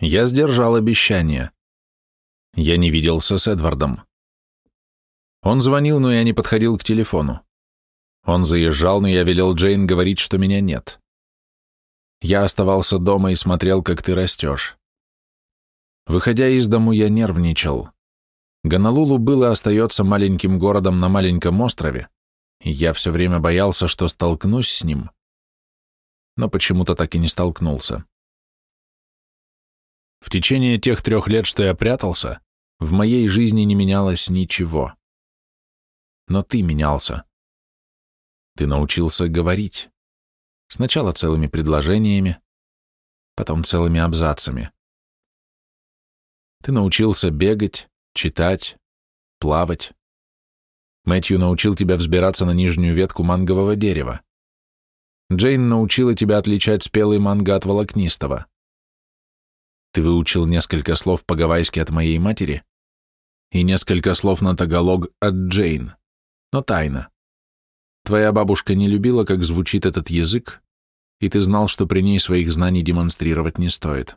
Я сдержал обещание. Я не виделся с Эдвардом. Он звонил, но я не подходил к телефону. Он заезжал, но я велел Джейн говорить, что меня нет. Я оставался дома и смотрел, как ты растешь. Выходя из дому, я нервничал. Гонолулу было остается маленьким городом на маленьком острове, я все время боялся, что столкнусь с ним, но почему-то так и не столкнулся. В течение тех трех лет, что я прятался, в моей жизни не менялось ничего. Но ты менялся. Ты научился говорить. Сначала целыми предложениями, потом целыми абзацами. Ты научился бегать, читать, плавать. Мэтью научил тебя взбираться на нижнюю ветку мангового дерева. Джейн научила тебя отличать спелый манго от волокнистого. Ты выучил несколько слов по-гавайски от моей матери и несколько слов на тагалог от Джейн, но тайно. Твоя бабушка не любила, как звучит этот язык, и ты знал, что при ней своих знаний демонстрировать не стоит.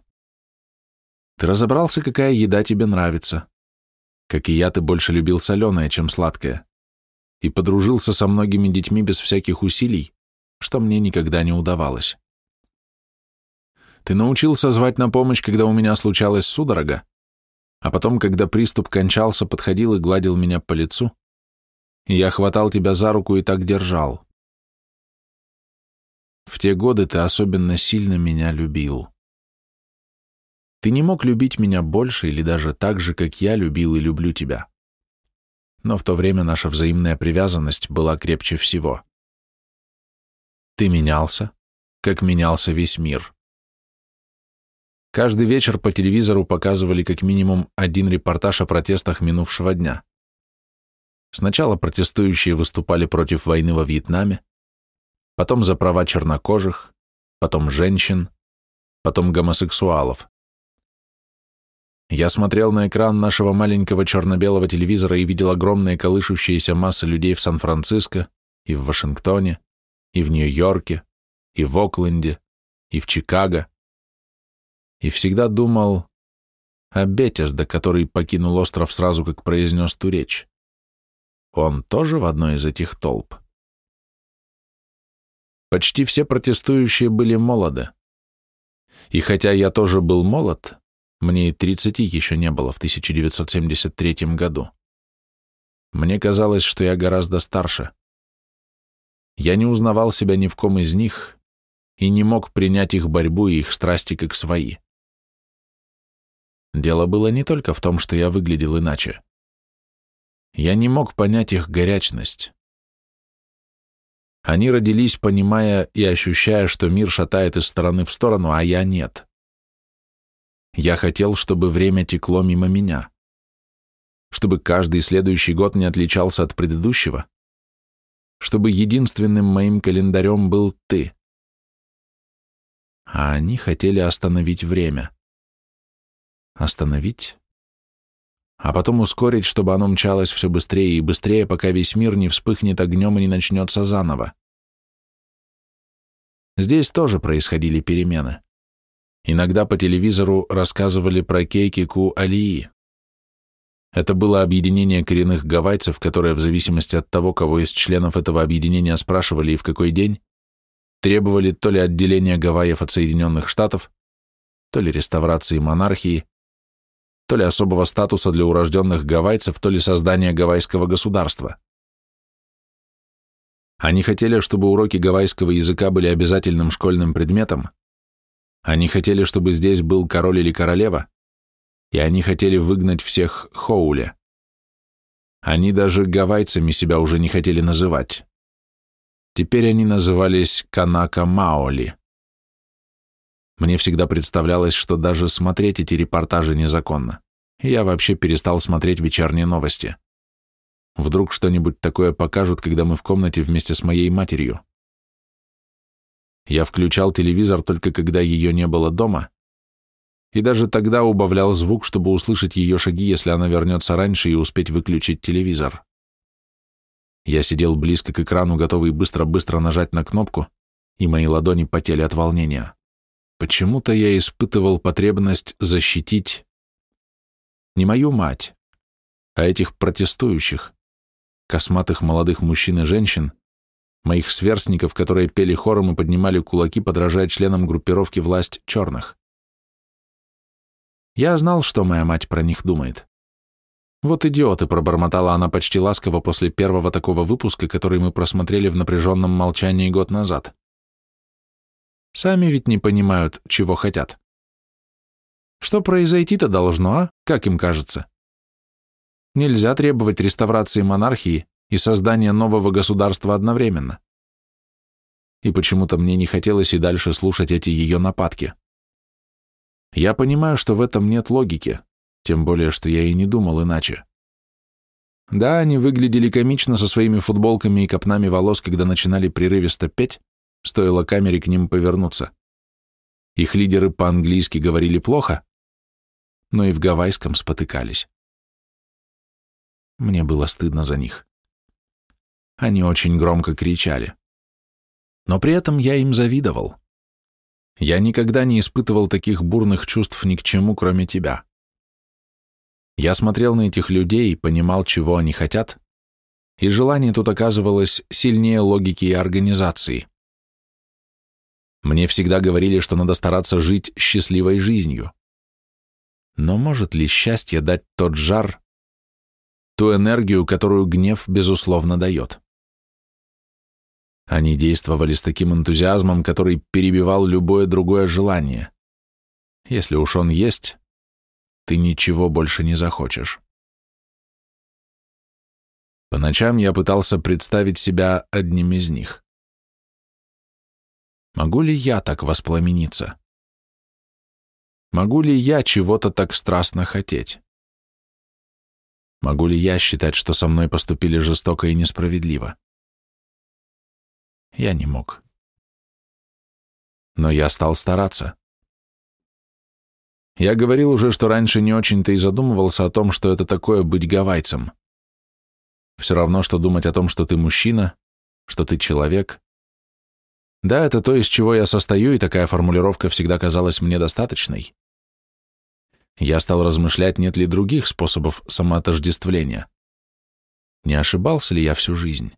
Ты разобрался, какая еда тебе нравится. Как и я, ты больше любил соленое, чем сладкое, и подружился со многими детьми без всяких усилий, что мне никогда не удавалось. Ты научился звать на помощь, когда у меня случалась судорога, а потом, когда приступ кончался, подходил и гладил меня по лицу, и я хватал тебя за руку и так держал. В те годы ты особенно сильно меня любил. Ты не мог любить меня больше или даже так же, как я любил и люблю тебя. Но в то время наша взаимная привязанность была крепче всего. Ты менялся, как менялся весь мир. Каждый вечер по телевизору показывали как минимум один репортаж о протестах минувшего дня. Сначала протестующие выступали против войны во Вьетнаме, потом за права чернокожих, потом женщин, потом гомосексуалов. Я смотрел на экран нашего маленького черно-белого телевизора и видел огромные колышущиеся массы людей в Сан-Франциско, и в Вашингтоне, и в Нью-Йорке, и в Окленде, и в Чикаго, и всегда думал о Бетесда, который покинул остров сразу, как произнес ту речь. Он тоже в одной из этих толп? Почти все протестующие были молоды. И хотя я тоже был молод, мне и тридцати еще не было в 1973 году. Мне казалось, что я гораздо старше. Я не узнавал себя ни в ком из них и не мог принять их борьбу и их страсти как свои. Дело было не только в том, что я выглядел иначе. Я не мог понять их горячность. Они родились, понимая и ощущая, что мир шатает из стороны в сторону, а я нет. Я хотел, чтобы время текло мимо меня. Чтобы каждый следующий год не отличался от предыдущего. Чтобы единственным моим календарем был ты. А они хотели остановить время остановить, а потом ускорить, чтобы оно мчалось все быстрее и быстрее, пока весь мир не вспыхнет огнем и не начнется заново. Здесь тоже происходили перемены. Иногда по телевизору рассказывали про Кейкику Алии. Это было объединение коренных гавайцев, которое в зависимости от того, кого из членов этого объединения спрашивали и в какой день, требовали то ли отделения Гавайев от Соединенных Штатов, то ли реставрации монархии, то ли особого статуса для урожденных гавайцев, то ли создания гавайского государства. Они хотели, чтобы уроки гавайского языка были обязательным школьным предметом, они хотели, чтобы здесь был король или королева, и они хотели выгнать всех Хоуля. Они даже гавайцами себя уже не хотели называть. Теперь они назывались Канака Маоли. Мне всегда представлялось, что даже смотреть эти репортажи незаконно. Я вообще перестал смотреть вечерние новости. Вдруг что-нибудь такое покажут, когда мы в комнате вместе с моей матерью. Я включал телевизор только когда ее не было дома, и даже тогда убавлял звук, чтобы услышать ее шаги, если она вернется раньше и успеть выключить телевизор. Я сидел близко к экрану, готовый быстро-быстро нажать на кнопку, и мои ладони потели от волнения почему-то я испытывал потребность защитить не мою мать, а этих протестующих, косматых молодых мужчин и женщин, моих сверстников, которые пели хором и поднимали кулаки, подражая членам группировки «Власть черных». Я знал, что моя мать про них думает. Вот идиоты, пробормотала она почти ласково после первого такого выпуска, который мы просмотрели в напряженном молчании год назад. Сами ведь не понимают, чего хотят. Что произойти-то должно, а? Как им кажется? Нельзя требовать реставрации монархии и создания нового государства одновременно. И почему-то мне не хотелось и дальше слушать эти ее нападки. Я понимаю, что в этом нет логики, тем более, что я и не думал иначе. Да, они выглядели комично со своими футболками и копнами волос, когда начинали прерывисто петь, стоило камере к ним повернуться. Их лидеры по-английски говорили плохо, но и в гавайском спотыкались. Мне было стыдно за них. Они очень громко кричали. Но при этом я им завидовал. Я никогда не испытывал таких бурных чувств ни к чему, кроме тебя. Я смотрел на этих людей и понимал, чего они хотят, и желание тут оказывалось сильнее логики и организации. Мне всегда говорили, что надо стараться жить счастливой жизнью. Но может ли счастье дать тот жар, ту энергию, которую гнев, безусловно, дает? Они действовали с таким энтузиазмом, который перебивал любое другое желание. Если уж он есть, ты ничего больше не захочешь. По ночам я пытался представить себя одним из них. Могу ли я так воспламениться? Могу ли я чего-то так страстно хотеть? Могу ли я считать, что со мной поступили жестоко и несправедливо? Я не мог. Но я стал стараться. Я говорил уже, что раньше не очень-то и задумывался о том, что это такое быть гавайцем. Все равно, что думать о том, что ты мужчина, что ты человек. Да, это то, из чего я состою, и такая формулировка всегда казалась мне достаточной. Я стал размышлять, нет ли других способов самоотождествления. Не ошибался ли я всю жизнь?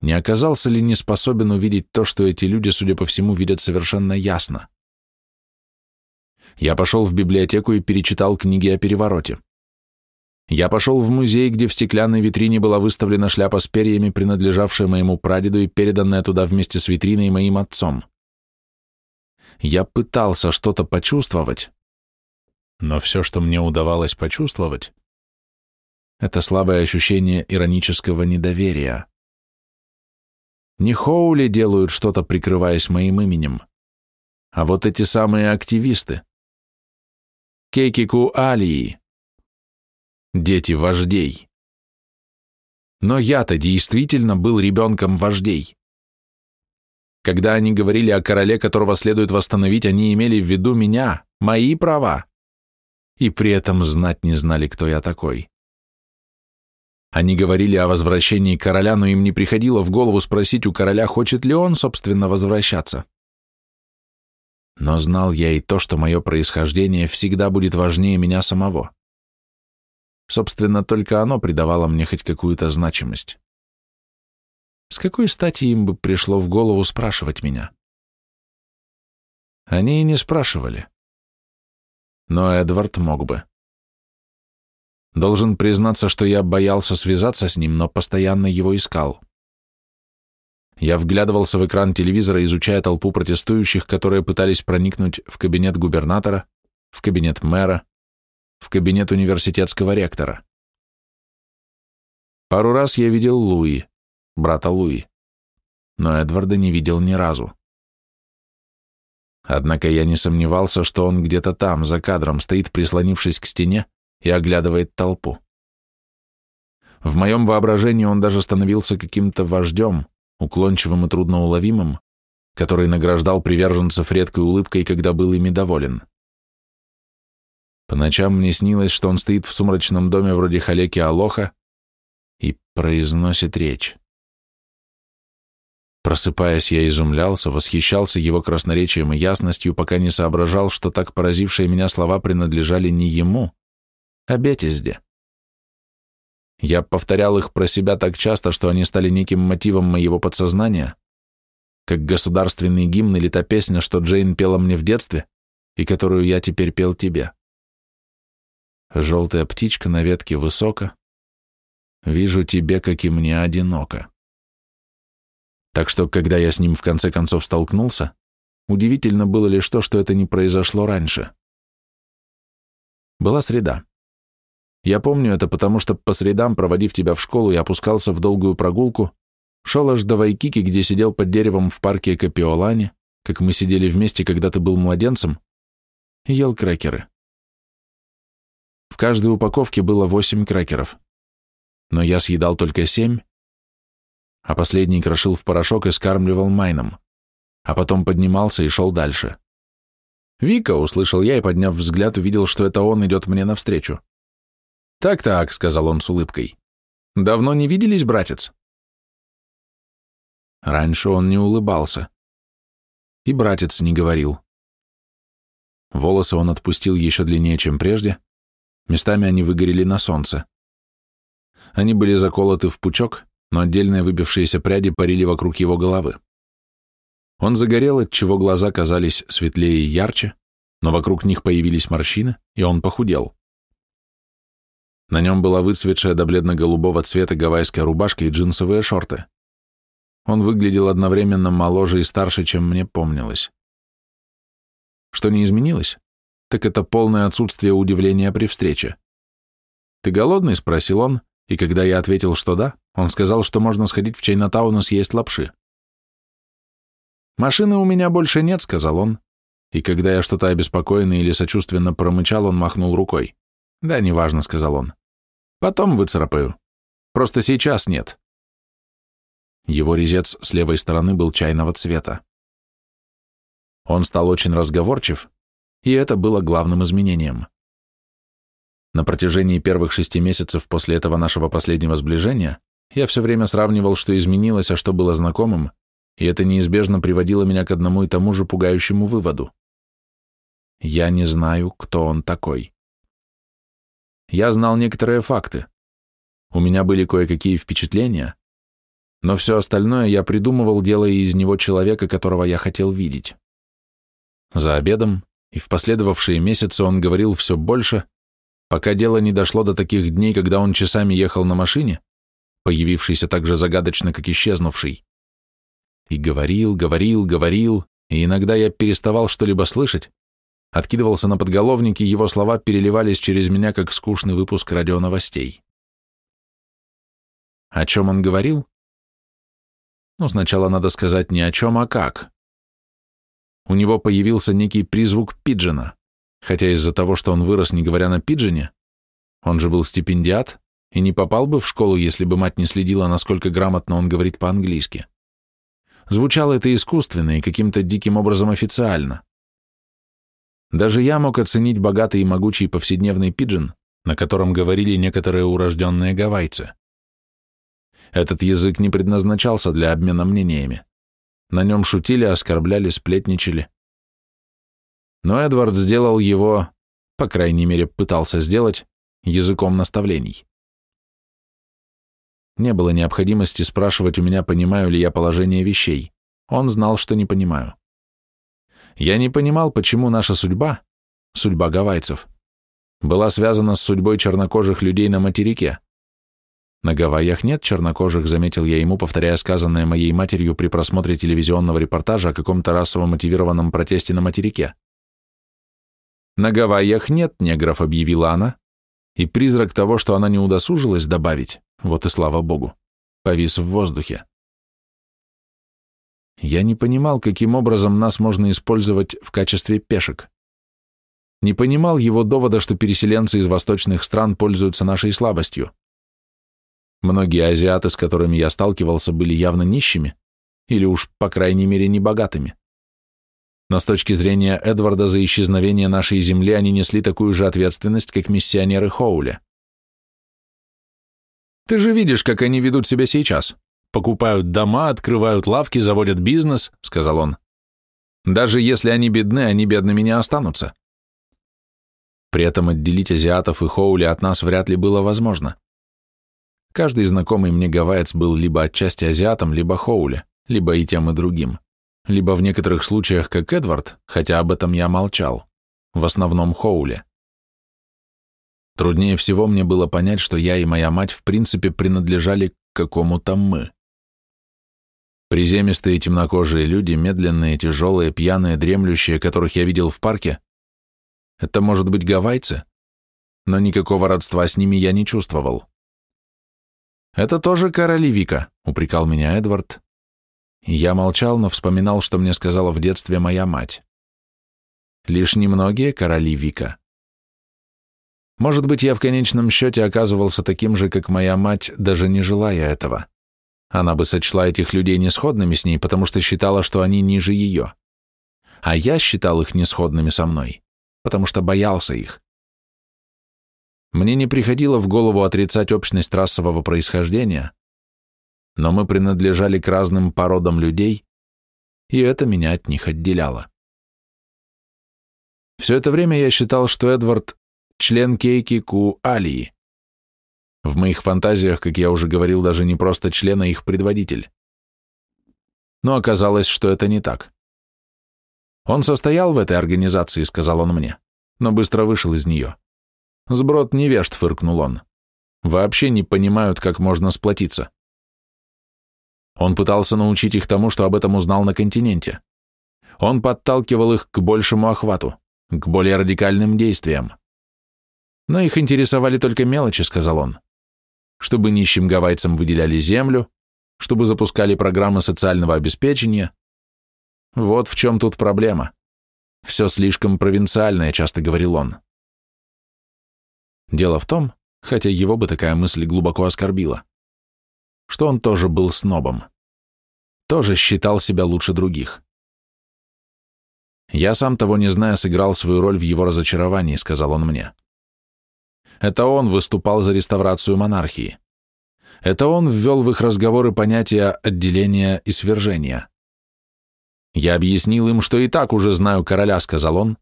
Не оказался ли не способен увидеть то, что эти люди, судя по всему, видят совершенно ясно? Я пошел в библиотеку и перечитал книги о перевороте. Я пошел в музей, где в стеклянной витрине была выставлена шляпа с перьями, принадлежавшая моему прадеду и переданная туда вместе с витриной моим отцом. Я пытался что-то почувствовать, но все, что мне удавалось почувствовать, это слабое ощущение иронического недоверия. Не Хоули делают что-то, прикрываясь моим именем, а вот эти самые активисты. Кейкику Алии. Дети вождей. Но я-то действительно был ребенком вождей. Когда они говорили о короле, которого следует восстановить, они имели в виду меня, мои права. И при этом знать не знали, кто я такой. Они говорили о возвращении короля, но им не приходило в голову спросить у короля, хочет ли он, собственно, возвращаться. Но знал я и то, что мое происхождение всегда будет важнее меня самого. Собственно, только оно придавало мне хоть какую-то значимость. С какой стати им бы пришло в голову спрашивать меня? Они и не спрашивали. Но Эдвард мог бы. Должен признаться, что я боялся связаться с ним, но постоянно его искал. Я вглядывался в экран телевизора, изучая толпу протестующих, которые пытались проникнуть в кабинет губернатора, в кабинет мэра, в кабинет университетского ректора. Пару раз я видел Луи, брата Луи, но Эдварда не видел ни разу. Однако я не сомневался, что он где-то там, за кадром, стоит, прислонившись к стене и оглядывает толпу. В моем воображении он даже становился каким-то вождем, уклончивым и трудноуловимым, который награждал приверженцев редкой улыбкой, когда был ими доволен. По ночам мне снилось, что он стоит в сумрачном доме вроде Халеки Алоха и произносит речь. Просыпаясь, я изумлялся, восхищался его красноречием и ясностью, пока не соображал, что так поразившие меня слова принадлежали не ему, а Бетизде. Я повторял их про себя так часто, что они стали неким мотивом моего подсознания, как государственный гимн или та песня, что Джейн пела мне в детстве и которую я теперь пел тебе. Желтая птичка на ветке высоко, вижу тебе, как и мне, одиноко. Так что, когда я с ним в конце концов столкнулся, удивительно было лишь то, что это не произошло раньше. Была среда. Я помню это, потому что по средам, проводив тебя в школу, я опускался в долгую прогулку, шел аж до Вайкики, где сидел под деревом в парке Капиолани, как мы сидели вместе, когда ты был младенцем, ел крекеры. В каждой упаковке было восемь крекеров, но я съедал только семь, а последний крошил в порошок и скармливал майном, а потом поднимался и шел дальше. «Вика!» — услышал я и, подняв взгляд, увидел, что это он идет мне навстречу. «Так-так», — сказал он с улыбкой. «Давно не виделись, братец?» Раньше он не улыбался. И братец не говорил. Волосы он отпустил еще длиннее, чем прежде. Местами они выгорели на солнце. Они были заколоты в пучок, но отдельные выбившиеся пряди парили вокруг его головы. Он загорел, отчего глаза казались светлее и ярче, но вокруг них появились морщины, и он похудел. На нем была выцветшая до бледно-голубого цвета гавайская рубашка и джинсовые шорты. Он выглядел одновременно моложе и старше, чем мне помнилось. Что не изменилось, так это полное отсутствие удивления при встрече. «Ты голодный?» — спросил он, и когда я ответил, что да, он сказал, что можно сходить в Чайнатаун и съесть лапши. «Машины у меня больше нет», — сказал он, и когда я что-то обеспокоенно или сочувственно промычал, он махнул рукой. «Да, неважно», — сказал он. «Потом выцарапаю. Просто сейчас нет». Его резец с левой стороны был чайного цвета. Он стал очень разговорчив, и это было главным изменением. На протяжении первых шести месяцев после этого нашего последнего сближения я все время сравнивал, что изменилось, а что было знакомым, и это неизбежно приводило меня к одному и тому же пугающему выводу. Я не знаю, кто он такой. Я знал некоторые факты. У меня были кое-какие впечатления, но все остальное я придумывал, делая из него человека, которого я хотел видеть. За обедом и в последовавшие месяцы он говорил все больше, пока дело не дошло до таких дней, когда он часами ехал на машине, появившийся так же загадочно, как исчезнувший. И говорил, говорил, говорил, и иногда я переставал что-либо слышать, откидывался на подголовники, его слова переливались через меня, как скучный выпуск радионовостей. О чем он говорил? Ну, сначала надо сказать не о чем, а как. У него появился некий призвук пиджина хотя из-за того, что он вырос, не говоря на пиджине, он же был стипендиат и не попал бы в школу, если бы мать не следила, насколько грамотно он говорит по-английски. Звучало это искусственно и каким-то диким образом официально. Даже я мог оценить богатый и могучий повседневный пиджин, на котором говорили некоторые урожденные гавайцы. Этот язык не предназначался для обмена мнениями. На нем шутили, оскорбляли, сплетничали. Но Эдвард сделал его, по крайней мере, пытался сделать, языком наставлений. Не было необходимости спрашивать у меня, понимаю ли я положение вещей. Он знал, что не понимаю. Я не понимал, почему наша судьба, судьба гавайцев, была связана с судьбой чернокожих людей на материке. На Гавайях нет чернокожих, заметил я ему, повторяя сказанное моей матерью при просмотре телевизионного репортажа о каком-то расово мотивированном протесте на материке. На Гавайях нет негров, объявила она, и призрак того, что она не удосужилась добавить, вот и слава богу, повис в воздухе. Я не понимал, каким образом нас можно использовать в качестве пешек. Не понимал его довода, что переселенцы из восточных стран пользуются нашей слабостью. Многие азиаты, с которыми я сталкивался, были явно нищими, или уж, по крайней мере, небогатыми но с точки зрения Эдварда за исчезновение нашей земли они несли такую же ответственность, как миссионеры Хоуля. «Ты же видишь, как они ведут себя сейчас», покупают дома, открывают лавки, заводят бизнес, сказал он. Даже если они бедны, они бедными не останутся. При этом отделить азиатов и Хоули от нас вряд ли было возможно. Каждый знакомый мне гавайец был либо отчасти азиатом, либо Хоули, либо и тем, и другим. Либо в некоторых случаях, как Эдвард, хотя об этом я молчал, в основном Хоули. Труднее всего мне было понять, что я и моя мать в принципе принадлежали к какому-то «мы». Приземистые темнокожие люди, медленные, тяжелые, пьяные, дремлющие, которых я видел в парке, это может быть гавайцы, но никакого родства с ними я не чувствовал. «Это тоже короли Вика», — упрекал меня Эдвард. Я молчал, но вспоминал, что мне сказала в детстве моя мать. Лишь немногие короли Вика. Может быть, я в конечном счете оказывался таким же, как моя мать, даже не желая этого. Она бы сочла этих людей несходными с ней, потому что считала, что они ниже ее. А я считал их несходными со мной, потому что боялся их. Мне не приходило в голову отрицать общность расового происхождения, но мы принадлежали к разным породам людей, и это меня от них отделяло. Все это время я считал, что Эдвард – член Кейки Ку Алии, в моих фантазиях, как я уже говорил, даже не просто член, а их предводитель. Но оказалось, что это не так. Он состоял в этой организации, сказал он мне, но быстро вышел из нее. Сброд невежд, фыркнул он. Вообще не понимают, как можно сплотиться. Он пытался научить их тому, что об этом узнал на континенте. Он подталкивал их к большему охвату, к более радикальным действиям. Но их интересовали только мелочи, сказал он чтобы нищим гавайцам выделяли землю, чтобы запускали программы социального обеспечения. Вот в чем тут проблема. Все слишком провинциальное, часто говорил он. Дело в том, хотя его бы такая мысль глубоко оскорбила, что он тоже был снобом. Тоже считал себя лучше других. Я сам того не зная сыграл свою роль в его разочаровании, сказал он мне. Это он выступал за реставрацию монархии. Это он ввел в их разговоры понятия отделения и свержения. Я объяснил им, что и так уже знаю короля, сказал он,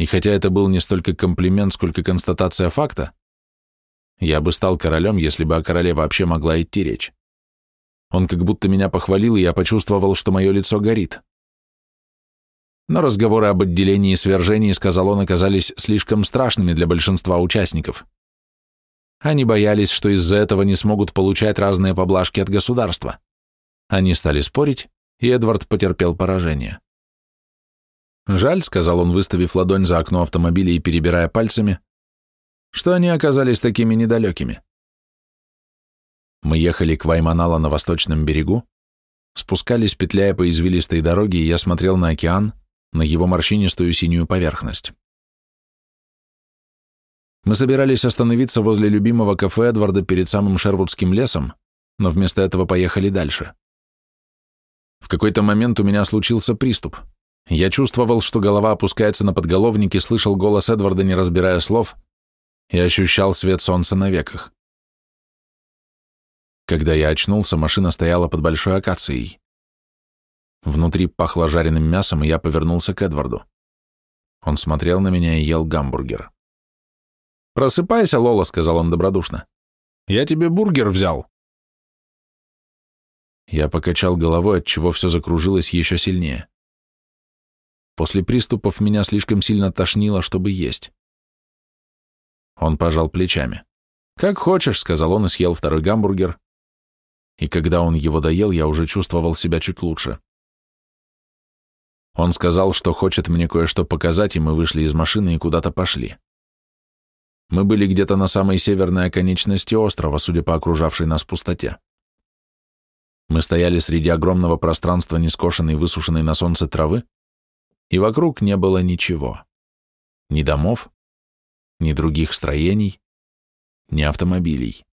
и хотя это был не столько комплимент, сколько констатация факта, я бы стал королем, если бы о короле вообще могла идти речь. Он как будто меня похвалил, и я почувствовал, что мое лицо горит. Но разговоры об отделении и свержении, сказал он, оказались слишком страшными для большинства участников. Они боялись, что из-за этого не смогут получать разные поблажки от государства. Они стали спорить, и Эдвард потерпел поражение. «Жаль», — сказал он, выставив ладонь за окно автомобиля и перебирая пальцами, что они оказались такими недалекими. Мы ехали к Вайманала на восточном берегу, спускались, петляя по извилистой дороге, и я смотрел на океан, на его морщинистую синюю поверхность. Мы собирались остановиться возле любимого кафе Эдварда перед самым Шервудским лесом, но вместо этого поехали дальше. В какой-то момент у меня случился приступ. Я чувствовал, что голова опускается на подголовники, слышал голос Эдварда, не разбирая слов, и ощущал свет солнца на веках. Когда я очнулся, машина стояла под большой акацией. Внутри пахло жареным мясом, и я повернулся к Эдварду. Он смотрел на меня и ел гамбургер. «Просыпайся, Лола», — сказал он добродушно. «Я тебе бургер взял». Я покачал головой, отчего все закружилось еще сильнее. После приступов меня слишком сильно тошнило, чтобы есть. Он пожал плечами. «Как хочешь», — сказал он и съел второй гамбургер. И когда он его доел, я уже чувствовал себя чуть лучше. Он сказал, что хочет мне кое-что показать, и мы вышли из машины и куда-то пошли. Мы были где-то на самой северной оконечности острова, судя по окружавшей нас пустоте. Мы стояли среди огромного пространства нескошенной, высушенной на солнце травы, и вокруг не было ничего. Ни домов, ни других строений, ни автомобилей.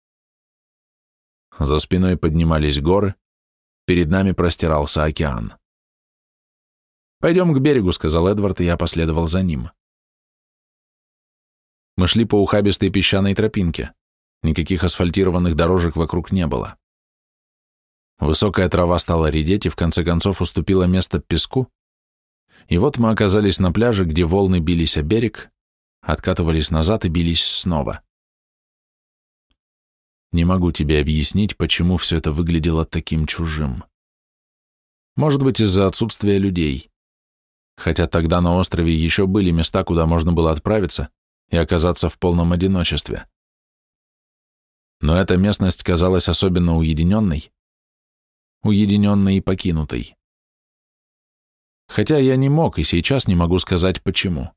За спиной поднимались горы, перед нами простирался океан. «Пойдем к берегу», — сказал Эдвард, и я последовал за ним. Мы шли по ухабистой песчаной тропинке. Никаких асфальтированных дорожек вокруг не было. Высокая трава стала редеть и в конце концов уступила место песку, и вот мы оказались на пляже, где волны бились о берег, откатывались назад и бились снова. Не могу тебе объяснить, почему все это выглядело таким чужим. Может быть, из-за отсутствия людей. Хотя тогда на острове еще были места, куда можно было отправиться и оказаться в полном одиночестве. Но эта местность казалась особенно уединенной, уединенной и покинутой. Хотя я не мог и сейчас не могу сказать почему.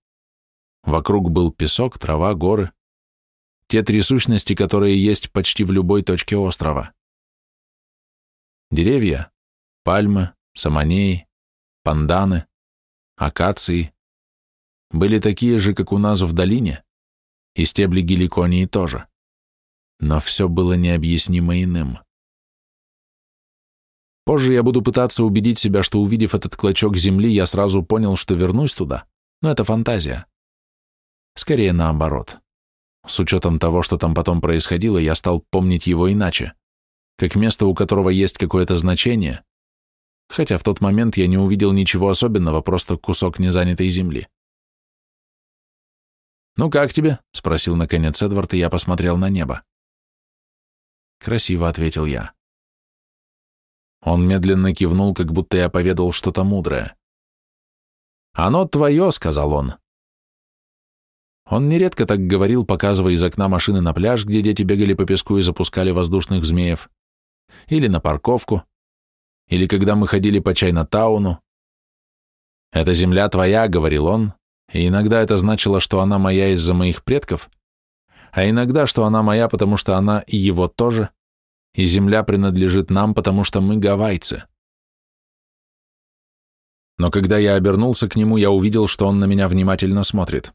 Вокруг был песок, трава, горы. Те три сущности, которые есть почти в любой точке острова. Деревья, пальмы, саманеи, панданы, акации были такие же, как у нас в долине, и стебли геликонии тоже. Но все было необъяснимо иным. Позже я буду пытаться убедить себя, что увидев этот клочок земли, я сразу понял, что вернусь туда, но это фантазия. Скорее наоборот. С учетом того, что там потом происходило, я стал помнить его иначе, как место, у которого есть какое-то значение, хотя в тот момент я не увидел ничего особенного, просто кусок незанятой земли. «Ну как тебе?» — спросил наконец Эдвард, и я посмотрел на небо. «Красиво», — ответил я. Он медленно кивнул, как будто я поведал что-то мудрое. «Оно твое», — сказал он. Он нередко так говорил, показывая из окна машины на пляж, где дети бегали по песку и запускали воздушных змеев, или на парковку, или когда мы ходили по Чайна-тауну. «Эта земля твоя», — говорил он, и иногда это значило, что она моя из-за моих предков, а иногда, что она моя, потому что она и его тоже, и земля принадлежит нам, потому что мы гавайцы. Но когда я обернулся к нему, я увидел, что он на меня внимательно смотрит.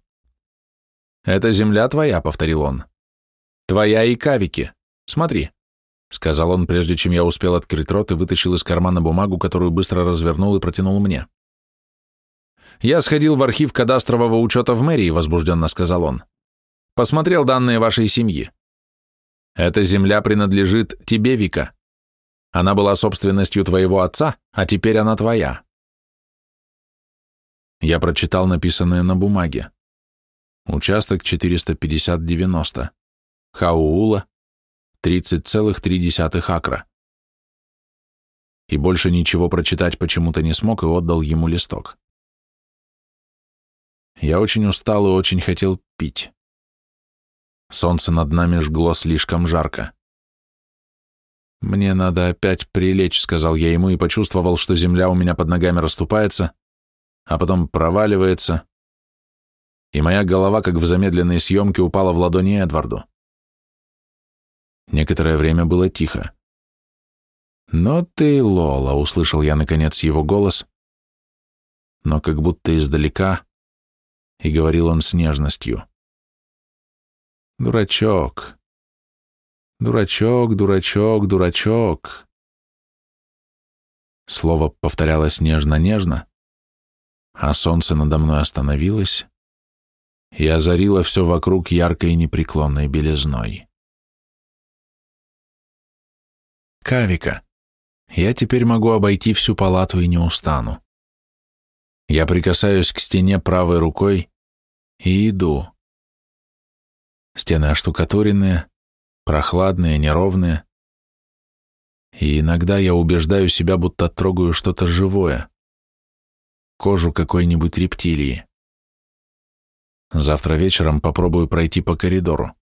«Это земля твоя», — повторил он. «Твоя и кавики. Смотри», — сказал он, прежде чем я успел открыть рот и вытащил из кармана бумагу, которую быстро развернул и протянул мне. «Я сходил в архив кадастрового учета в мэрии», — возбужденно сказал он. «Посмотрел данные вашей семьи. Эта земля принадлежит тебе, Вика. Она была собственностью твоего отца, а теперь она твоя. Я прочитал написанное на бумаге. Участок 450-90. Хаула, 30,3 акра. И больше ничего прочитать почему-то не смог и отдал ему листок. Я очень устал и очень хотел пить. Солнце над нами жгло слишком жарко. «Мне надо опять прилечь», — сказал я ему и почувствовал, что земля у меня под ногами расступается, а потом проваливается, и моя голова, как в замедленной съемке, упала в ладони Эдварду. Некоторое время было тихо. «Но ты, Лола», — услышал я, наконец, его голос, но как будто издалека, и говорил он с нежностью. Дурачок. Дурачок, дурачок, дурачок. Слово повторялось нежно-нежно, а солнце надо мной остановилось и озарило все вокруг яркой непреклонной белизной. Кавика. Я теперь могу обойти всю палату и не устану. Я прикасаюсь к стене правой рукой и иду. Стены оштукатуренные, прохладные, неровные. И иногда я убеждаю себя, будто трогаю что-то живое. Кожу какой-нибудь рептилии. Завтра вечером попробую пройти по коридору.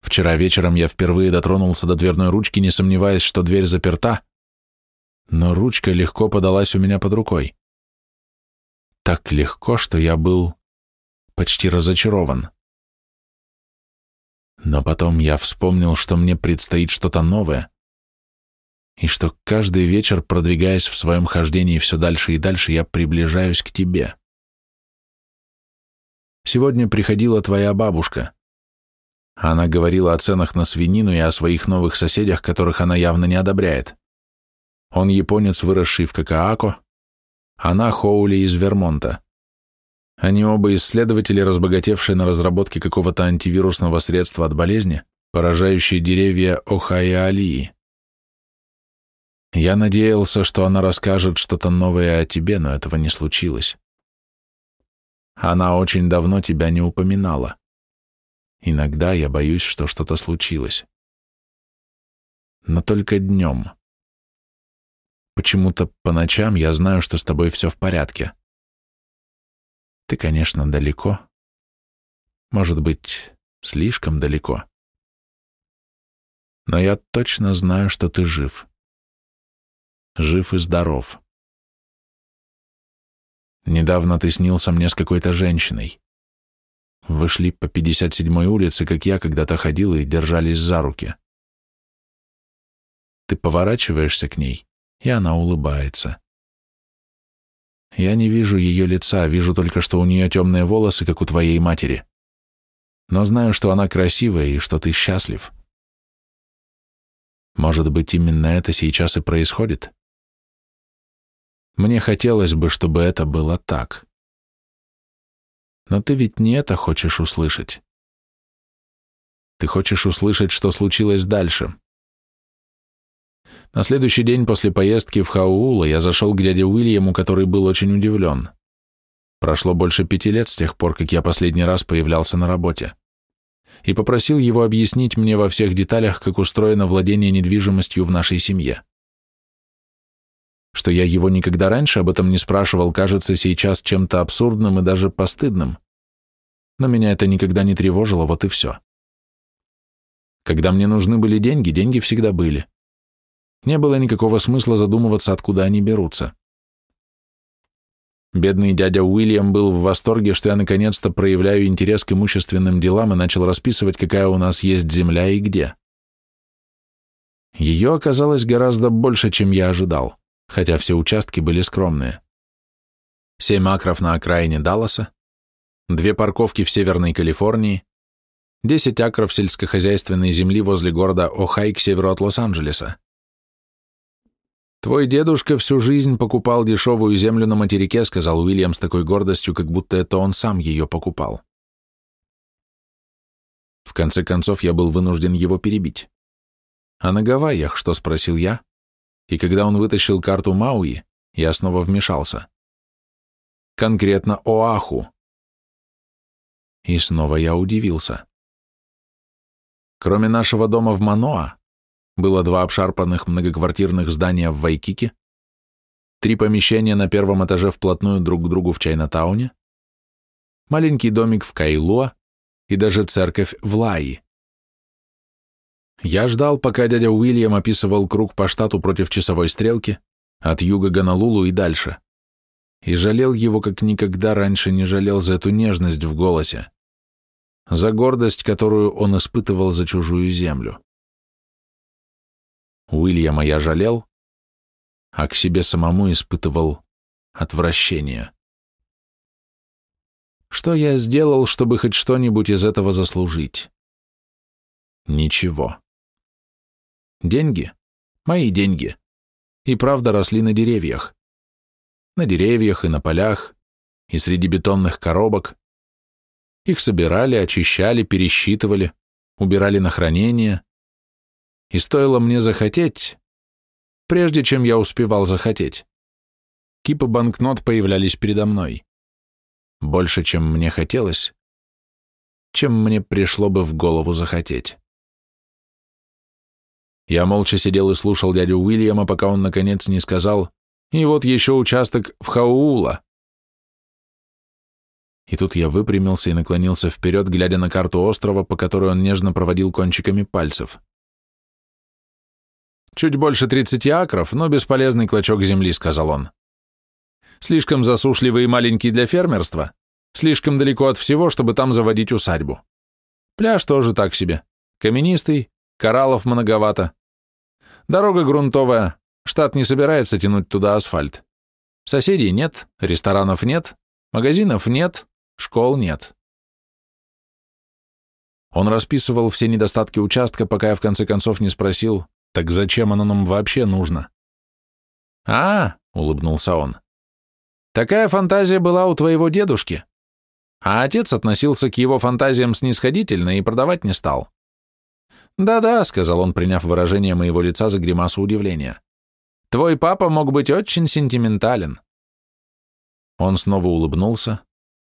Вчера вечером я впервые дотронулся до дверной ручки, не сомневаясь, что дверь заперта, но ручка легко подалась у меня под рукой. Так легко, что я был почти разочарован. Но потом я вспомнил, что мне предстоит что-то новое, и что каждый вечер, продвигаясь в своем хождении все дальше и дальше, я приближаюсь к тебе. Сегодня приходила твоя бабушка. Она говорила о ценах на свинину и о своих новых соседях, которых она явно не одобряет. Он японец, выросший в Какаако, она Хоули из Вермонта. Они оба исследователи, разбогатевшие на разработке какого-то антивирусного средства от болезни, поражающей деревья Охайо-Алии. Я надеялся, что она расскажет что-то новое о тебе, но этого не случилось. Она очень давно тебя не упоминала. Иногда я боюсь, что что-то случилось. Но только днем. Почему-то по ночам я знаю, что с тобой все в порядке. Ты, конечно, далеко. Может быть, слишком далеко. Но я точно знаю, что ты жив. Жив и здоров. Недавно ты снился мне с какой-то женщиной. Вы шли по 57-й улице, как я когда-то ходил, и держались за руки. Ты поворачиваешься к ней, и она улыбается. Я не вижу ее лица, вижу только, что у нее темные волосы, как у твоей матери. Но знаю, что она красивая и что ты счастлив. Может быть, именно это сейчас и происходит? Мне хотелось бы, чтобы это было так. Но ты ведь не это хочешь услышать. Ты хочешь услышать, что случилось дальше. На следующий день после поездки в Хаула я зашел к дяде Уильяму, который был очень удивлен. Прошло больше пяти лет с тех пор, как я последний раз появлялся на работе. И попросил его объяснить мне во всех деталях, как устроено владение недвижимостью в нашей семье. Что я его никогда раньше об этом не спрашивал, кажется сейчас чем-то абсурдным и даже постыдным. Но меня это никогда не тревожило, вот и все. Когда мне нужны были деньги, деньги всегда были. Не было никакого смысла задумываться, откуда они берутся. Бедный дядя Уильям был в восторге, что я наконец-то проявляю интерес к имущественным делам и начал расписывать, какая у нас есть земля и где. Ее оказалось гораздо больше, чем я ожидал хотя все участки были скромные. Семь акров на окраине Далласа, две парковки в Северной Калифорнии, десять акров сельскохозяйственной земли возле города Охай к северу от Лос-Анджелеса. «Твой дедушка всю жизнь покупал дешевую землю на материке», сказал Уильям с такой гордостью, как будто это он сам ее покупал. В конце концов, я был вынужден его перебить. «А на Гавайях что?» — спросил я, и когда он вытащил карту Мауи, я снова вмешался. Конкретно Оаху. И снова я удивился. Кроме нашего дома в Маноа, было два обшарпанных многоквартирных здания в Вайкике, три помещения на первом этаже вплотную друг к другу в Чайнатауне, маленький домик в Кайлуа и даже церковь в Лаи. Я ждал, пока дядя Уильям описывал круг по штату против часовой стрелки, от юга Гонолулу и дальше. И жалел его, как никогда раньше не жалел за эту нежность в голосе, за гордость, которую он испытывал за чужую землю. Уильяма я жалел, а к себе самому испытывал отвращение. Что я сделал, чтобы хоть что-нибудь из этого заслужить? Ничего. Деньги? Мои деньги. И правда росли на деревьях. На деревьях и на полях, и среди бетонных коробок. Их собирали, очищали, пересчитывали, убирали на хранение. И стоило мне захотеть, прежде чем я успевал захотеть, кипы банкнот появлялись передо мной. Больше, чем мне хотелось, чем мне пришло бы в голову захотеть. Я молча сидел и слушал дядю Уильяма, пока он, наконец, не сказал «И вот еще участок в Хаула». И тут я выпрямился и наклонился вперед, глядя на карту острова, по которой он нежно проводил кончиками пальцев. «Чуть больше тридцати акров, но бесполезный клочок земли», — сказал он. «Слишком засушливый и маленький для фермерства, слишком далеко от всего, чтобы там заводить усадьбу. Пляж тоже так себе, каменистый, кораллов многовато, Дорога грунтовая, штат не собирается тянуть туда асфальт. Соседей нет, ресторанов нет, магазинов нет, школ нет. Он расписывал все недостатки участка, пока я в конце концов не спросил, так зачем оно нам вообще нужно? «А, — улыбнулся он, — такая фантазия была у твоего дедушки, а отец относился к его фантазиям снисходительно и продавать не стал. «Да-да», — сказал он, приняв выражение моего лица за гримасу удивления. Твой папа мог быть очень сентиментален. Он снова улыбнулся,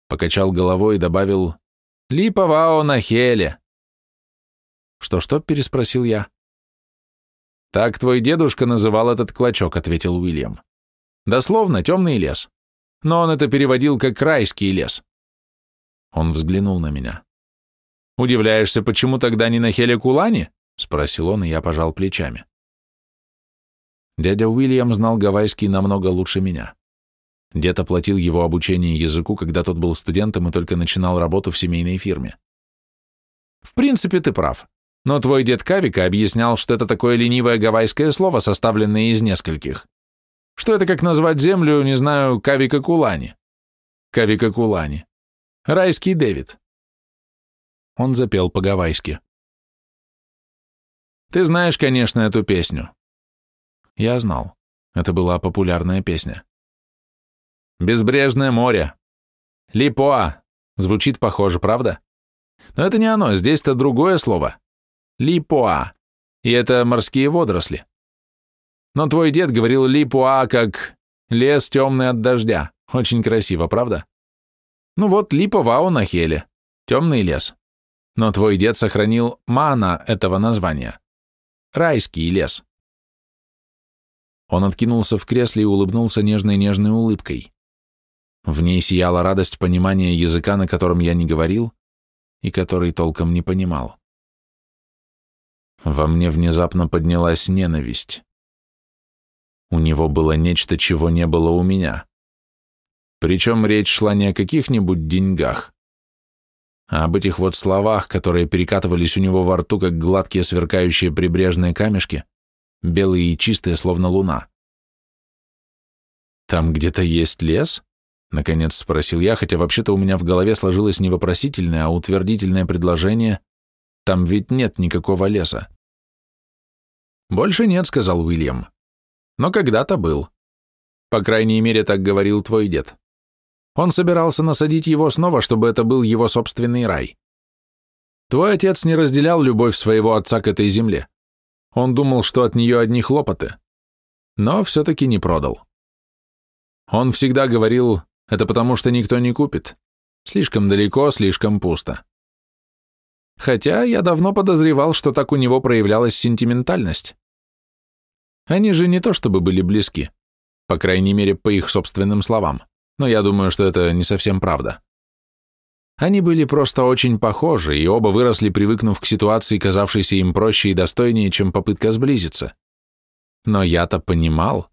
покачал головой и добавил «Липа вао на хеле». «Что-что?» — переспросил я. «Так твой дедушка называл этот клочок», — ответил Уильям. «Дословно, темный лес. Но он это переводил как райский лес». Он взглянул на меня. «Удивляешься, почему тогда не на Хеле Кулане?» — спросил он, и я пожал плечами. Дядя Уильям знал гавайский намного лучше меня. Дед оплатил его обучение языку, когда тот был студентом и только начинал работу в семейной фирме. В принципе, ты прав. Но твой дед Кавика объяснял, что это такое ленивое гавайское слово, составленное из нескольких. Что это как назвать землю, не знаю, Кавика-Кулани. Кавика-Кулани. Райский Дэвид. Он запел по-гавайски. Ты знаешь, конечно, эту песню. Я знал. Это была популярная песня. Безбрежное море. Липоа. Звучит похоже, правда? Но это не оно, здесь-то другое слово. Липоа. И это морские водоросли. Но твой дед говорил липоа как лес темный от дождя. Очень красиво, правда? Ну вот, липовао на хеле. Темный лес. Но твой дед сохранил мана этого названия. Райский лес. Он откинулся в кресле и улыбнулся нежной-нежной улыбкой. В ней сияла радость понимания языка, на котором я не говорил и который толком не понимал. Во мне внезапно поднялась ненависть. У него было нечто, чего не было у меня. Причем речь шла не о каких-нибудь деньгах, а об этих вот словах, которые перекатывались у него во рту, как гладкие сверкающие прибрежные камешки, белые и чистые, словно луна. «Там где-то есть лес?» — наконец спросил я, хотя вообще-то у меня в голове сложилось не вопросительное, а утвердительное предложение. «Там ведь нет никакого леса». «Больше нет», — сказал Уильям. «Но когда-то был. По крайней мере, так говорил твой дед. Он собирался насадить его снова, чтобы это был его собственный рай. Твой отец не разделял любовь своего отца к этой земле. Он думал, что от нее одни хлопоты, но все-таки не продал. Он всегда говорил, это потому что никто не купит. Слишком далеко, слишком пусто. Хотя я давно подозревал, что так у него проявлялась сентиментальность. Они же не то чтобы были близки, по крайней мере, по их собственным словам, но я думаю, что это не совсем правда. Они были просто очень похожи, и оба выросли, привыкнув к ситуации, казавшейся им проще и достойнее, чем попытка сблизиться. Но я-то понимал.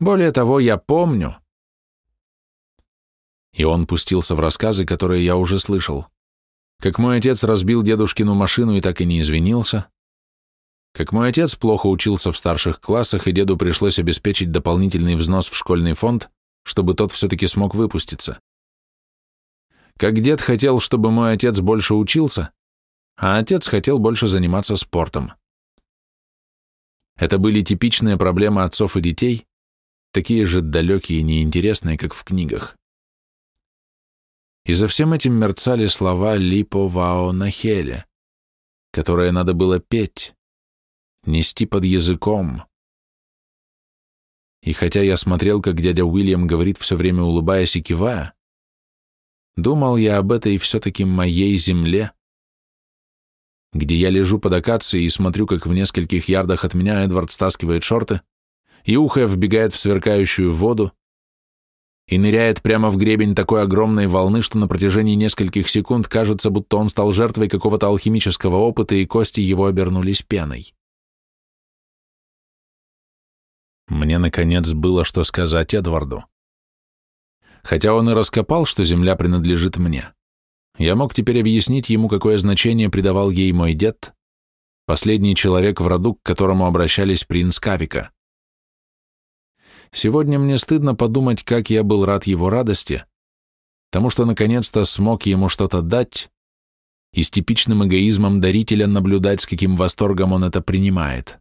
Более того, я помню. И он пустился в рассказы, которые я уже слышал. Как мой отец разбил дедушкину машину и так и не извинился. Как мой отец плохо учился в старших классах, и деду пришлось обеспечить дополнительный взнос в школьный фонд, чтобы тот все-таки смог выпуститься. Как дед хотел, чтобы мой отец больше учился, а отец хотел больше заниматься спортом. Это были типичные проблемы отцов и детей, такие же далекие и неинтересные, как в книгах. И за всем этим мерцали слова «Липо Вао Нахеле», которые надо было петь, нести под языком. И хотя я смотрел, как дядя Уильям говорит все время улыбаясь и кивая, Думал я об этой все-таки моей земле, где я лежу под акацией и смотрю, как в нескольких ярдах от меня Эдвард стаскивает шорты, и ухо вбегает в сверкающую воду и ныряет прямо в гребень такой огромной волны, что на протяжении нескольких секунд кажется, будто он стал жертвой какого-то алхимического опыта, и кости его обернулись пеной. Мне, наконец, было что сказать Эдварду хотя он и раскопал, что земля принадлежит мне. Я мог теперь объяснить ему, какое значение придавал ей мой дед, последний человек в роду, к которому обращались принц Кавика. Сегодня мне стыдно подумать, как я был рад его радости, тому, что наконец-то смог ему что-то дать, и с типичным эгоизмом дарителя наблюдать, с каким восторгом он это принимает.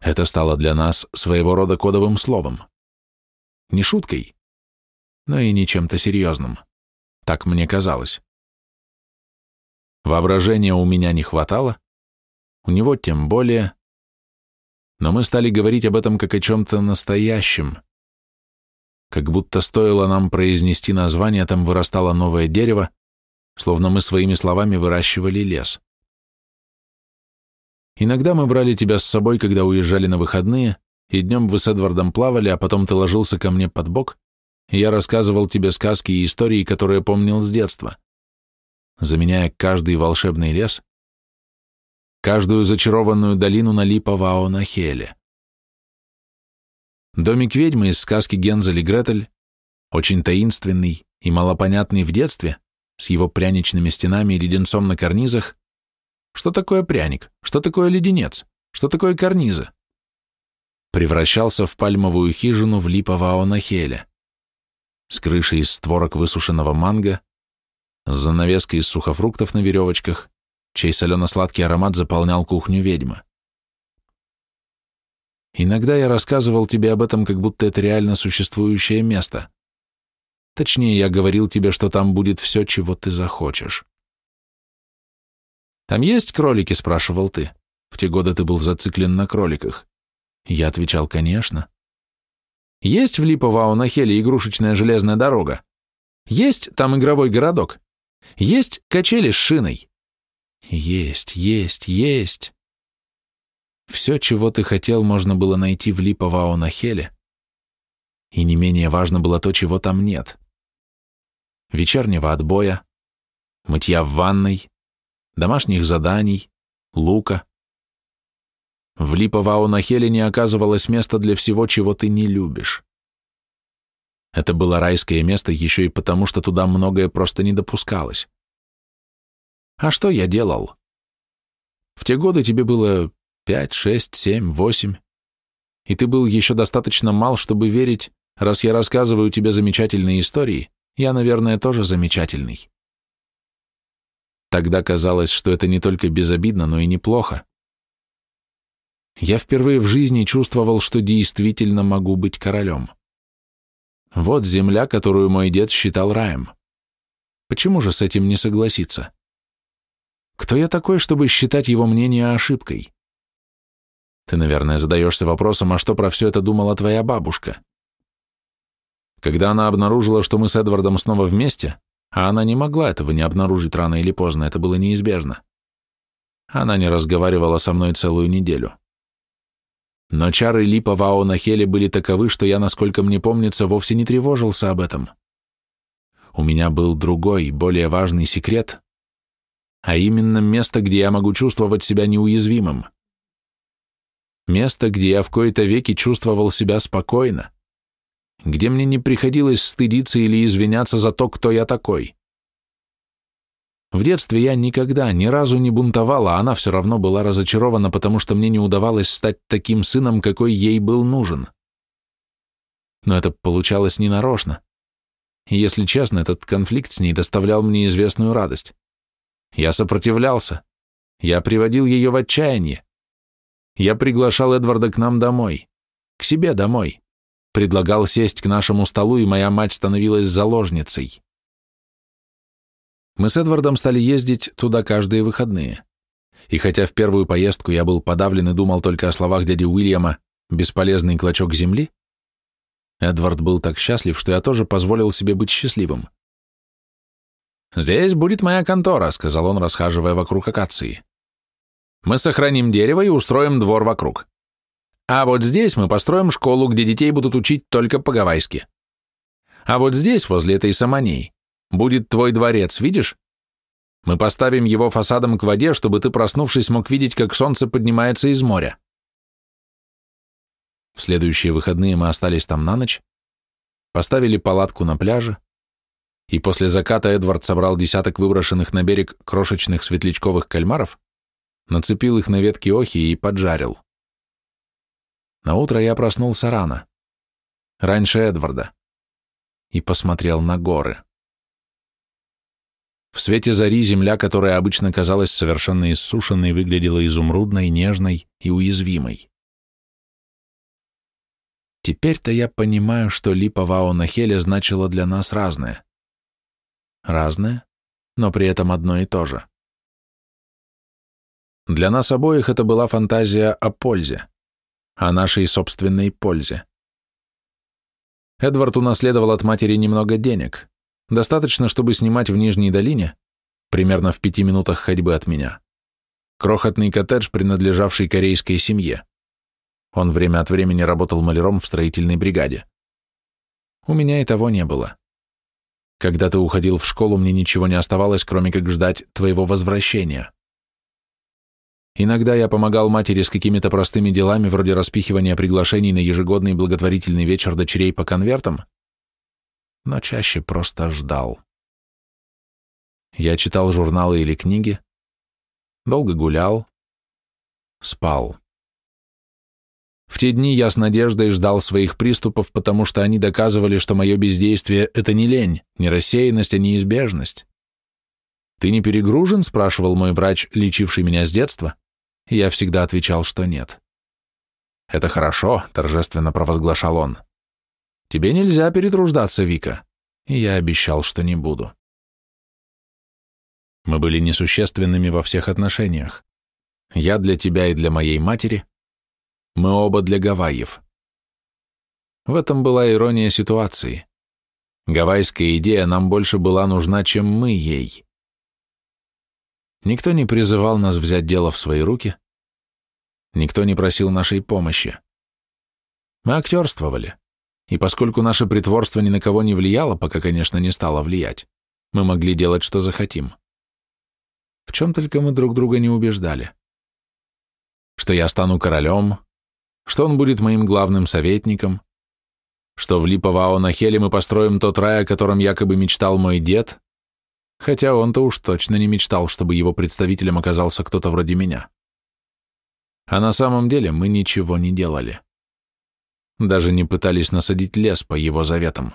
Это стало для нас своего рода кодовым словом. Не шуткой, но и не чем-то серьезным. Так мне казалось. Воображения у меня не хватало, у него тем более. Но мы стали говорить об этом как о чем-то настоящем. Как будто стоило нам произнести название, там вырастало новое дерево, словно мы своими словами выращивали лес. Иногда мы брали тебя с собой, когда уезжали на выходные, и днем вы с Эдвардом плавали, а потом ты ложился ко мне под бок, и я рассказывал тебе сказки и истории, которые помнил с детства, заменяя каждый волшебный лес, каждую зачарованную долину на Липовао-Нахеле. Домик ведьмы из сказки Гензель и Гретель, очень таинственный и малопонятный в детстве, с его пряничными стенами и леденцом на карнизах. Что такое пряник? Что такое леденец? Что такое карнизы? Превращался в пальмовую хижину в Липовао-Нахеле с крышей из створок высушенного манго, с занавеской из сухофруктов на веревочках, чей солено-сладкий аромат заполнял кухню ведьмы. Иногда я рассказывал тебе об этом, как будто это реально существующее место. Точнее, я говорил тебе, что там будет все, чего ты захочешь. «Там есть кролики?» — спрашивал ты. В те годы ты был зациклен на кроликах. Я отвечал, конечно. Есть в Липово-Аунахеле игрушечная железная дорога? Есть там игровой городок? Есть качели с шиной? Есть, есть, есть. Все, чего ты хотел, можно было найти в Липово-Аунахеле, и не менее важно было то, чего там нет. Вечернего отбоя, мытья в ванной, домашних заданий, лука, в Липовао-Нахеле не оказывалось места для всего, чего ты не любишь. Это было райское место еще и потому, что туда многое просто не допускалось. А что я делал? В те годы тебе было пять, шесть, семь, восемь, и ты был еще достаточно мал, чтобы верить, раз я рассказываю тебе замечательные истории, я, наверное, тоже замечательный. Тогда казалось, что это не только безобидно, но и неплохо я впервые в жизни чувствовал, что действительно могу быть королем. Вот земля, которую мой дед считал раем. Почему же с этим не согласиться? Кто я такой, чтобы считать его мнение ошибкой? Ты, наверное, задаешься вопросом, а что про все это думала твоя бабушка? Когда она обнаружила, что мы с Эдвардом снова вместе, а она не могла этого не обнаружить рано или поздно, это было неизбежно, она не разговаривала со мной целую неделю. Но чары Липа в Аонахеле были таковы, что я, насколько мне помнится, вовсе не тревожился об этом. У меня был другой, более важный секрет, а именно место, где я могу чувствовать себя неуязвимым. Место, где я в кои-то веки чувствовал себя спокойно, где мне не приходилось стыдиться или извиняться за то, кто я такой. В детстве я никогда, ни разу не бунтовала, а она все равно была разочарована, потому что мне не удавалось стать таким сыном, какой ей был нужен. Но это получалось ненарочно. И, если честно, этот конфликт с ней доставлял мне известную радость. Я сопротивлялся. Я приводил ее в отчаяние. Я приглашал Эдварда к нам домой. К себе домой. Предлагал сесть к нашему столу, и моя мать становилась заложницей. Мы с Эдвардом стали ездить туда каждые выходные. И хотя в первую поездку я был подавлен и думал только о словах дяди Уильяма «бесполезный клочок земли», Эдвард был так счастлив, что я тоже позволил себе быть счастливым. «Здесь будет моя контора», — сказал он, расхаживая вокруг акации. «Мы сохраним дерево и устроим двор вокруг. А вот здесь мы построим школу, где детей будут учить только по-гавайски. А вот здесь, возле этой саманей, Будет твой дворец, видишь? Мы поставим его фасадом к воде, чтобы ты, проснувшись, мог видеть, как солнце поднимается из моря. В следующие выходные мы остались там на ночь, поставили палатку на пляже, и после заката Эдвард собрал десяток выброшенных на берег крошечных светлячковых кальмаров, нацепил их на ветки охи и поджарил. На утро я проснулся рано, раньше Эдварда, и посмотрел на горы. В свете зари земля, которая обычно казалась совершенно иссушенной, выглядела изумрудной, нежной и уязвимой. Теперь-то я понимаю, что липа Вао на Хеле значила для нас разное. Разное, но при этом одно и то же. Для нас обоих это была фантазия о пользе, о нашей собственной пользе. Эдвард унаследовал от матери немного денег, достаточно, чтобы снимать в Нижней долине, примерно в пяти минутах ходьбы от меня, крохотный коттедж, принадлежавший корейской семье. Он время от времени работал маляром в строительной бригаде. У меня и того не было. Когда ты уходил в школу, мне ничего не оставалось, кроме как ждать твоего возвращения. Иногда я помогал матери с какими-то простыми делами, вроде распихивания приглашений на ежегодный благотворительный вечер дочерей по конвертам, но чаще просто ждал. Я читал журналы или книги, долго гулял, спал. В те дни я с надеждой ждал своих приступов, потому что они доказывали, что мое бездействие — это не лень, не рассеянность, а неизбежность. «Ты не перегружен?» — спрашивал мой врач, лечивший меня с детства. Я всегда отвечал, что нет. «Это хорошо», — торжественно провозглашал он. «Тебе нельзя перетруждаться, Вика». И я обещал, что не буду. Мы были несущественными во всех отношениях. Я для тебя и для моей матери, мы оба для Гавайев. В этом была ирония ситуации. Гавайская идея нам больше была нужна, чем мы ей. Никто не призывал нас взять дело в свои руки, никто не просил нашей помощи. Мы актерствовали, и поскольку наше притворство ни на кого не влияло, пока, конечно, не стало влиять, мы могли делать, что захотим. В чем только мы друг друга не убеждали. Что я стану королем, что он будет моим главным советником, что в Липовао-Нахеле мы построим тот рай, о котором якобы мечтал мой дед, хотя он-то уж точно не мечтал, чтобы его представителем оказался кто-то вроде меня. А на самом деле мы ничего не делали. Даже не пытались насадить лес по его заветам.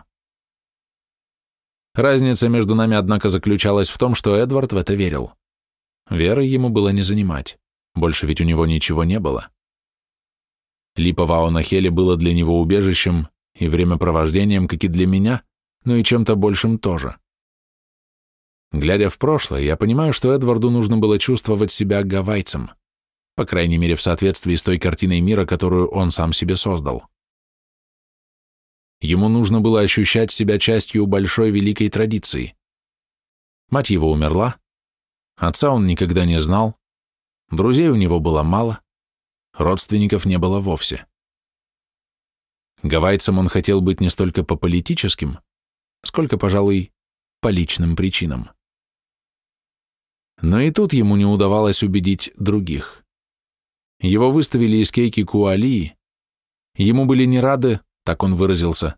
Разница между нами, однако, заключалась в том, что Эдвард в это верил. Веры ему было не занимать, больше ведь у него ничего не было. Липовао на было для него убежищем и времяпровождением, как и для меня, но и чем-то большим тоже. Глядя в прошлое, я понимаю, что Эдварду нужно было чувствовать себя гавайцем, по крайней мере в соответствии с той картиной мира, которую он сам себе создал. Ему нужно было ощущать себя частью большой великой традиции. Мать его умерла, отца он никогда не знал, друзей у него было мало, родственников не было вовсе. Гавайцем он хотел быть не столько по политическим, сколько, пожалуй, по личным причинам. Но и тут ему не удавалось убедить других. Его выставили из кейки Куалии, ему были не рады, так он выразился,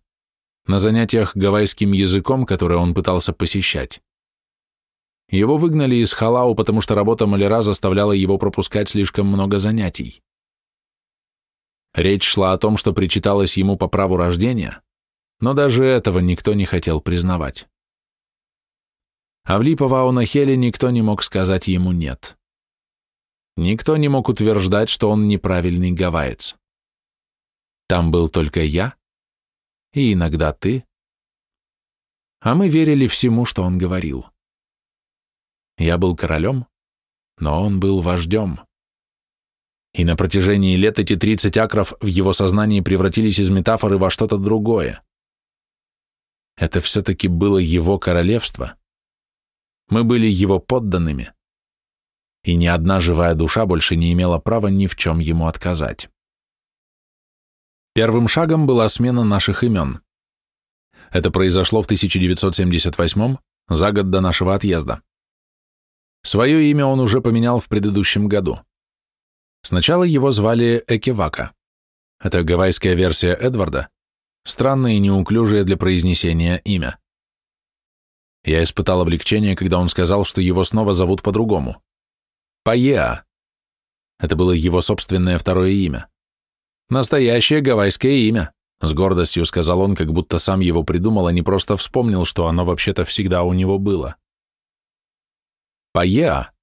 на занятиях гавайским языком, которые он пытался посещать. Его выгнали из Халау, потому что работа маляра заставляла его пропускать слишком много занятий. Речь шла о том, что причиталось ему по праву рождения, но даже этого никто не хотел признавать. А в Липово-Аунахеле никто не мог сказать ему «нет». Никто не мог утверждать, что он неправильный гавайец. Там был только я и иногда ты, а мы верили всему, что он говорил. Я был королем, но он был вождем и на протяжении лет эти 30 акров в его сознании превратились из метафоры во что-то другое. Это все-таки было его королевство. Мы были его подданными, и ни одна живая душа больше не имела права ни в чем ему отказать. Первым шагом была смена наших имен. Это произошло в 1978 за год до нашего отъезда. Свое имя он уже поменял в предыдущем году. Сначала его звали Экевака. Это гавайская версия Эдварда, странное и неуклюжее для произнесения имя. Я испытал облегчение, когда он сказал, что его снова зовут по-другому. Паеа. Это было его собственное второе имя. Настоящее гавайское имя, с гордостью сказал он, как будто сам его придумал, а не просто вспомнил, что оно вообще-то всегда у него было. Паеа.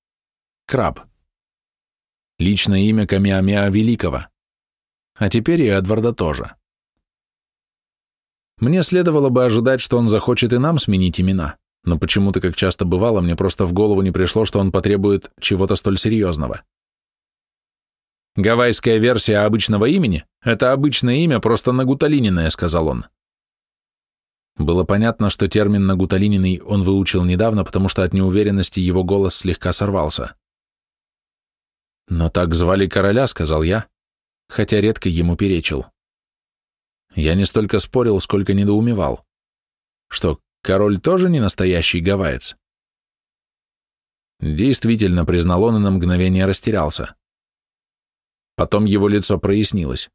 Краб личное имя Камиамеа Великого, а теперь и Эдварда тоже. Мне следовало бы ожидать, что он захочет и нам сменить имена, но почему-то, как часто бывало, мне просто в голову не пришло, что он потребует чего-то столь серьезного. Гавайская версия обычного имени — это обычное имя, просто нагуталиненное, сказал он. Было понятно, что термин «нагуталиненный» он выучил недавно, потому что от неуверенности его голос слегка сорвался. «Но так звали короля», — сказал я, хотя редко ему перечил. Я не столько спорил, сколько недоумевал. Что, король тоже не настоящий гавайец? Действительно, признал он и на мгновение растерялся. Потом его лицо прояснилось.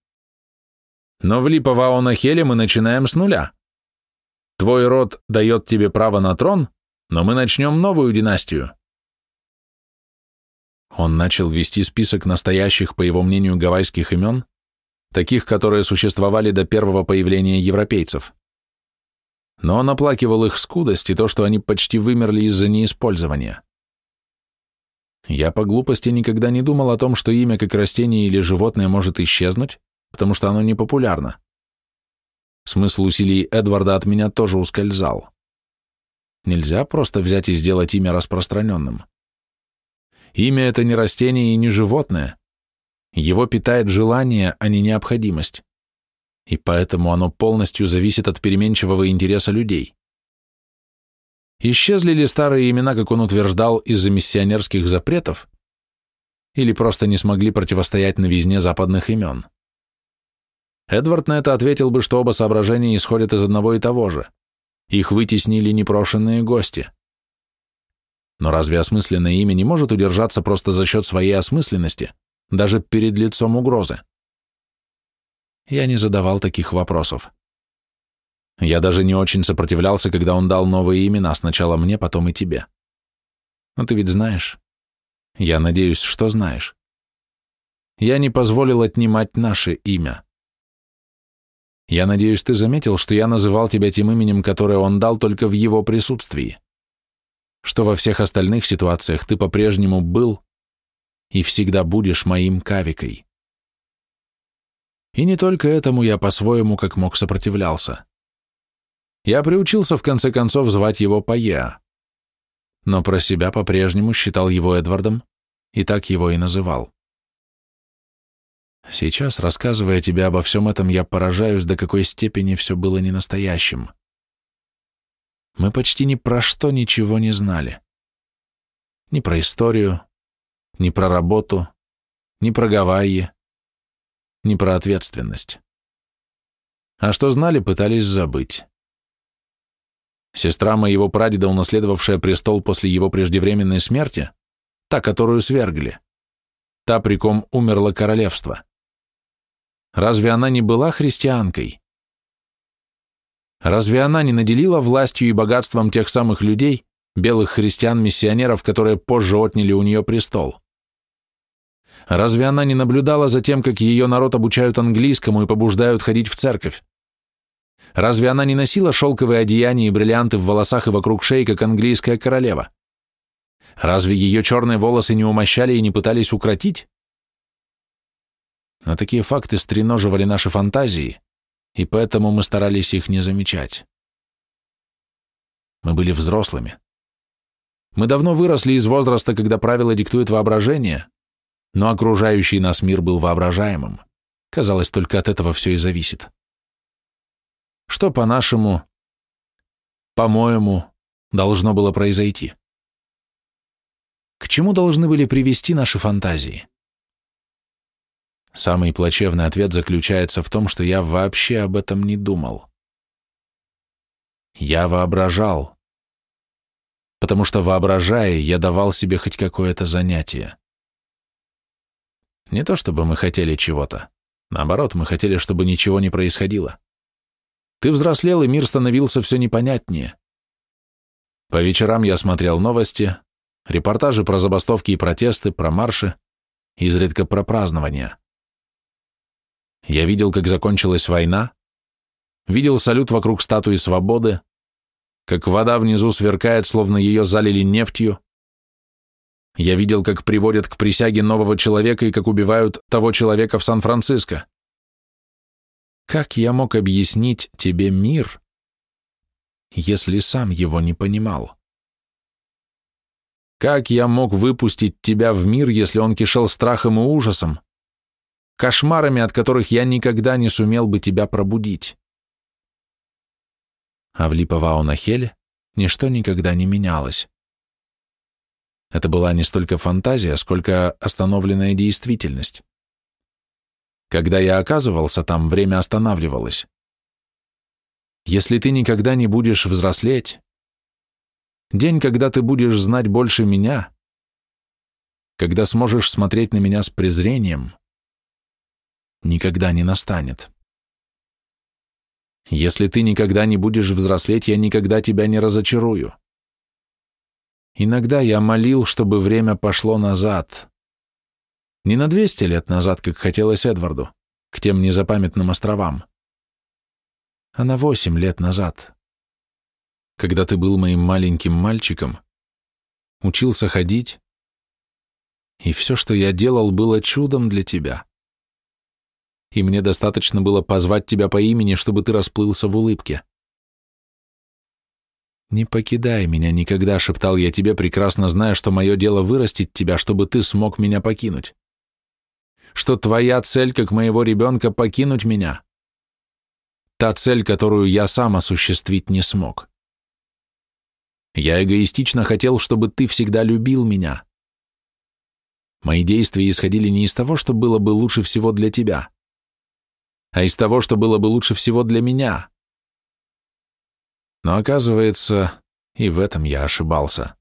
Но в Липоваонахеле мы начинаем с нуля. Твой род дает тебе право на трон, но мы начнем новую династию. Он начал вести список настоящих, по его мнению, гавайских имен, таких, которые существовали до первого появления европейцев. Но он оплакивал их скудость и то, что они почти вымерли из-за неиспользования. Я по глупости никогда не думал о том, что имя как растение или животное может исчезнуть, потому что оно не популярно. Смысл усилий Эдварда от меня тоже ускользал. Нельзя просто взять и сделать имя распространенным. Имя — это не растение и не животное. Его питает желание, а не необходимость. И поэтому оно полностью зависит от переменчивого интереса людей. Исчезли ли старые имена, как он утверждал, из-за миссионерских запретов? Или просто не смогли противостоять новизне западных имен? Эдвард на это ответил бы, что оба соображения исходят из одного и того же. Их вытеснили непрошенные гости. Но разве осмысленное имя не может удержаться просто за счет своей осмысленности, даже перед лицом угрозы? Я не задавал таких вопросов. Я даже не очень сопротивлялся, когда он дал новые имена, сначала мне, потом и тебе. Но ты ведь знаешь. Я надеюсь, что знаешь. Я не позволил отнимать наше имя. Я надеюсь, ты заметил, что я называл тебя тем именем, которое он дал только в его присутствии. Что во всех остальных ситуациях ты по-прежнему был и всегда будешь моим кавикой. И не только этому я по-своему как мог сопротивлялся. Я приучился в конце концов звать его Паеа, но про себя по-прежнему считал его Эдвардом и так его и называл. Сейчас, рассказывая тебе обо всем этом, я поражаюсь, до какой степени все было не настоящим. Мы почти ни про что ничего не знали. Ни про историю, ни про работу, ни про Гавайи, ни про ответственность. А что знали, пытались забыть. Сестра моего прадеда, унаследовавшая престол после его преждевременной смерти, та, которую свергли, та, при ком умерло королевство. Разве она не была христианкой? Разве она не наделила властью и богатством тех самых людей, белых христиан-миссионеров, которые позже отняли у нее престол? Разве она не наблюдала за тем, как ее народ обучают английскому и побуждают ходить в церковь? Разве она не носила шелковые одеяния и бриллианты в волосах и вокруг шеи, как английская королева? Разве ее черные волосы не умощали и не пытались укротить? но такие факты стреноживали наши фантазии, и поэтому мы старались их не замечать. Мы были взрослыми. Мы давно выросли из возраста, когда правила диктует воображение, но окружающий нас мир был воображаемым. Казалось, только от этого все и зависит. Что по-нашему, по-моему, должно было произойти? К чему должны были привести наши фантазии? Самый плачевный ответ заключается в том, что я вообще об этом не думал. Я воображал, потому что, воображая, я давал себе хоть какое-то занятие. Не то чтобы мы хотели чего-то, наоборот, мы хотели, чтобы ничего не происходило. Ты взрослел, и мир становился все непонятнее. По вечерам я смотрел новости, репортажи про забастовки и протесты, про марши, изредка про празднования. Я видел, как закончилась война, видел салют вокруг статуи свободы, как вода внизу сверкает, словно ее залили нефтью. Я видел, как приводят к присяге нового человека и как убивают того человека в Сан-Франциско. Как я мог объяснить тебе мир, если сам его не понимал? Как я мог выпустить тебя в мир, если он кишел страхом и ужасом, кошмарами, от которых я никогда не сумел бы тебя пробудить. А в Липовау-Нахеле ничто никогда не менялось. Это была не столько фантазия, сколько остановленная действительность. Когда я оказывался там, время останавливалось. Если ты никогда не будешь взрослеть, день, когда ты будешь знать больше меня, когда сможешь смотреть на меня с презрением, никогда не настанет. Если ты никогда не будешь взрослеть, я никогда тебя не разочарую. Иногда я молил, чтобы время пошло назад, не на 200 лет назад, как хотелось Эдварду, к тем незапамятным островам, а на 8 лет назад, когда ты был моим маленьким мальчиком, учился ходить, и все, что я делал, было чудом для тебя. И мне достаточно было позвать тебя по имени, чтобы ты расплылся в улыбке. «Не покидай меня никогда», — шептал я тебе, прекрасно зная, что мое дело вырастить тебя, чтобы ты смог меня покинуть что твоя цель, как моего ребенка, покинуть меня. Та цель, которую я сам осуществить не смог. Я эгоистично хотел, чтобы ты всегда любил меня. Мои действия исходили не из того, что было бы лучше всего для тебя, а из того, что было бы лучше всего для меня. Но оказывается, и в этом я ошибался.